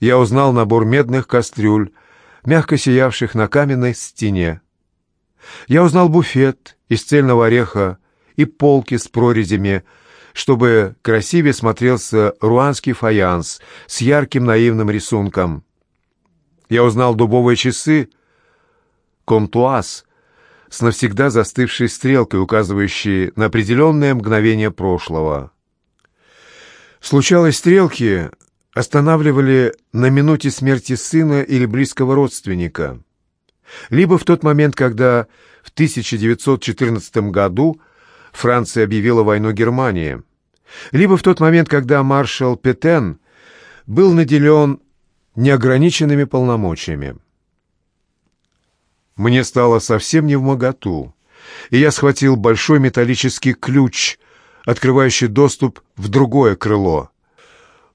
я узнал набор медных кастрюль, мягко сиявших на каменной стене. Я узнал буфет из цельного ореха и полки с прорезями, чтобы красивее смотрелся руанский фаянс с ярким наивным рисунком. Я узнал дубовые часы, контуаз, с навсегда застывшей стрелкой, указывающей на определенное мгновение прошлого. Случалось, стрелки останавливали на минуте смерти сына или близкого родственника, либо в тот момент, когда в 1914 году Франция объявила войну Германии, либо в тот момент, когда маршал Петен был наделен неограниченными полномочиями. Мне стало совсем не в моготу, и я схватил большой металлический ключ, открывающий доступ в другое крыло.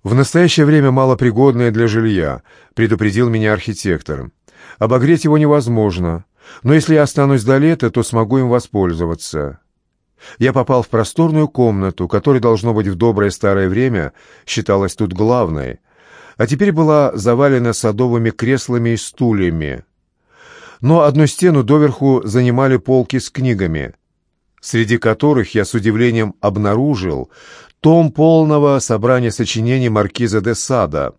В настоящее время малопригодное для жилья, предупредил меня архитектор. Обогреть его невозможно, но если я останусь до лета, то смогу им воспользоваться. Я попал в просторную комнату, которая, должно быть, в доброе старое время считалась тут главной, а теперь была завалена садовыми креслами и стульями. Но одну стену доверху занимали полки с книгами, среди которых я с удивлением обнаружил том полного собрания сочинений маркиза де Сада.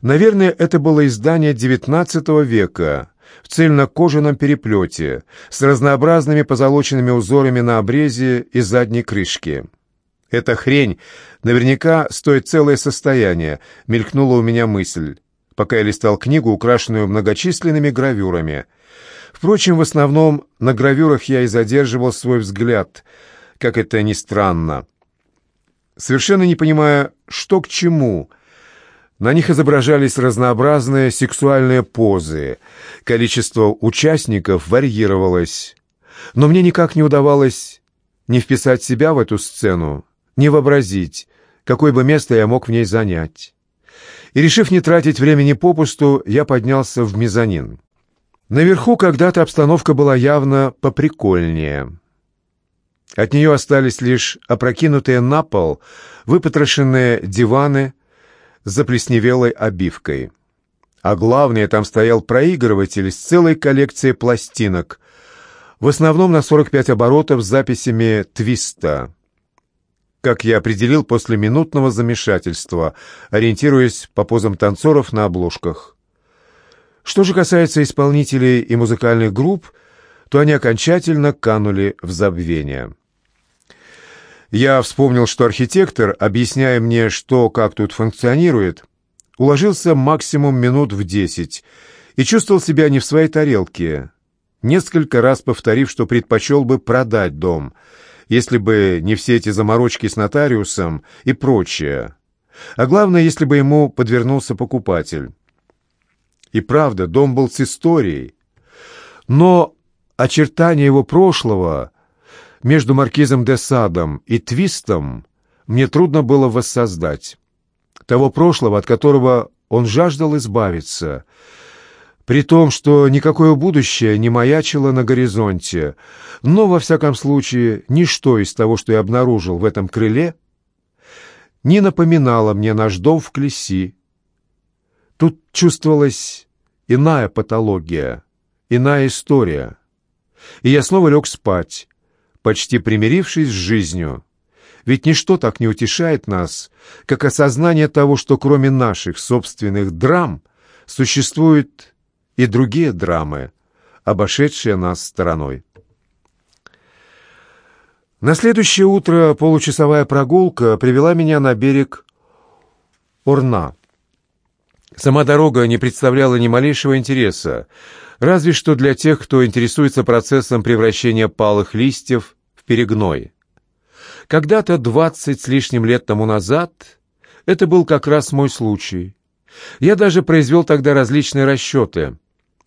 Наверное, это было издание XIX века, в цельнокожаном переплете, с разнообразными позолоченными узорами на обрезе и задней крышке. «Эта хрень наверняка стоит целое состояние», — мелькнула у меня мысль, пока я листал книгу, украшенную многочисленными гравюрами. Впрочем, в основном на гравюрах я и задерживал свой взгляд, как это ни странно. Совершенно не понимая, что к чему — на них изображались разнообразные сексуальные позы. Количество участников варьировалось. Но мне никак не удавалось не вписать себя в эту сцену, не вообразить, какое бы место я мог в ней занять. И, решив не тратить времени попусту, я поднялся в мезонин. Наверху когда-то обстановка была явно поприкольнее. От нее остались лишь опрокинутые на пол, выпотрошенные диваны, с заплесневелой обивкой. А главное, там стоял проигрыватель с целой коллекцией пластинок, в основном на 45 оборотов с записями «Твиста», как я определил после минутного замешательства, ориентируясь по позам танцоров на обложках. Что же касается исполнителей и музыкальных групп, то они окончательно канули в забвение. Я вспомнил, что архитектор, объясняя мне, что как тут функционирует, уложился максимум минут в десять и чувствовал себя не в своей тарелке, несколько раз повторив, что предпочел бы продать дом, если бы не все эти заморочки с нотариусом и прочее. А главное, если бы ему подвернулся покупатель. И правда, дом был с историей. Но очертания его прошлого между маркизом де Садом и Твистом мне трудно было воссоздать. Того прошлого, от которого он жаждал избавиться, при том, что никакое будущее не маячило на горизонте, но, во всяком случае, ничто из того, что я обнаружил в этом крыле, не напоминало мне наш дом в Клеси. Тут чувствовалась иная патология, иная история. И я снова лег спать, почти примирившись с жизнью. Ведь ничто так не утешает нас, как осознание того, что кроме наших собственных драм существуют и другие драмы, обошедшие нас стороной. На следующее утро получасовая прогулка привела меня на берег Орна. Сама дорога не представляла ни малейшего интереса, разве что для тех, кто интересуется процессом превращения палых листьев в перегной. Когда-то, двадцать с лишним лет тому назад, это был как раз мой случай. Я даже произвел тогда различные расчеты,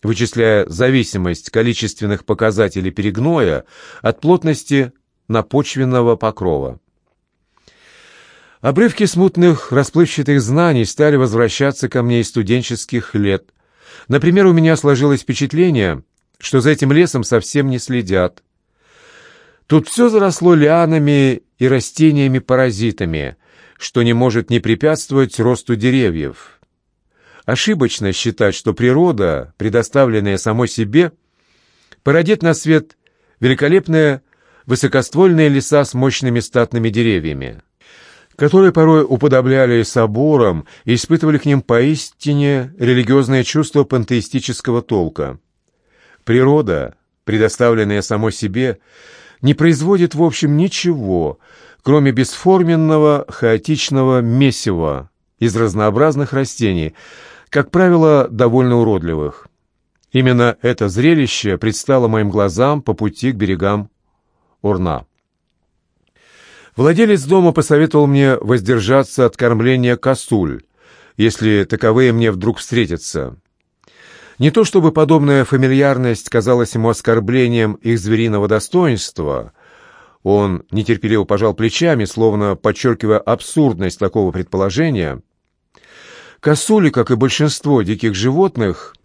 вычисляя зависимость количественных показателей перегноя от плотности напочвенного покрова. Обрывки смутных, расплывчатых знаний стали возвращаться ко мне из студенческих лет, Например, у меня сложилось впечатление, что за этим лесом совсем не следят. Тут все заросло лианами и растениями-паразитами, что не может не препятствовать росту деревьев. ошибочно считать, что природа, предоставленная самой себе, породит на свет великолепные высокоствольные леса с мощными статными деревьями, которые порой уподобляли соборам и испытывали к ним поистине религиозное чувство пантеистического толка. Природа, предоставленная самой себе, не производит в общем ничего, кроме бесформенного хаотичного месива из разнообразных растений, как правило, довольно уродливых. Именно это зрелище предстало моим глазам по пути к берегам Урна. Владелец дома посоветовал мне воздержаться от кормления косуль, если таковые мне вдруг встретятся. Не то чтобы подобная фамильярность казалась ему оскорблением их звериного достоинства. Он нетерпеливо пожал плечами, словно подчеркивая абсурдность такого предположения. Косули, как и большинство диких животных,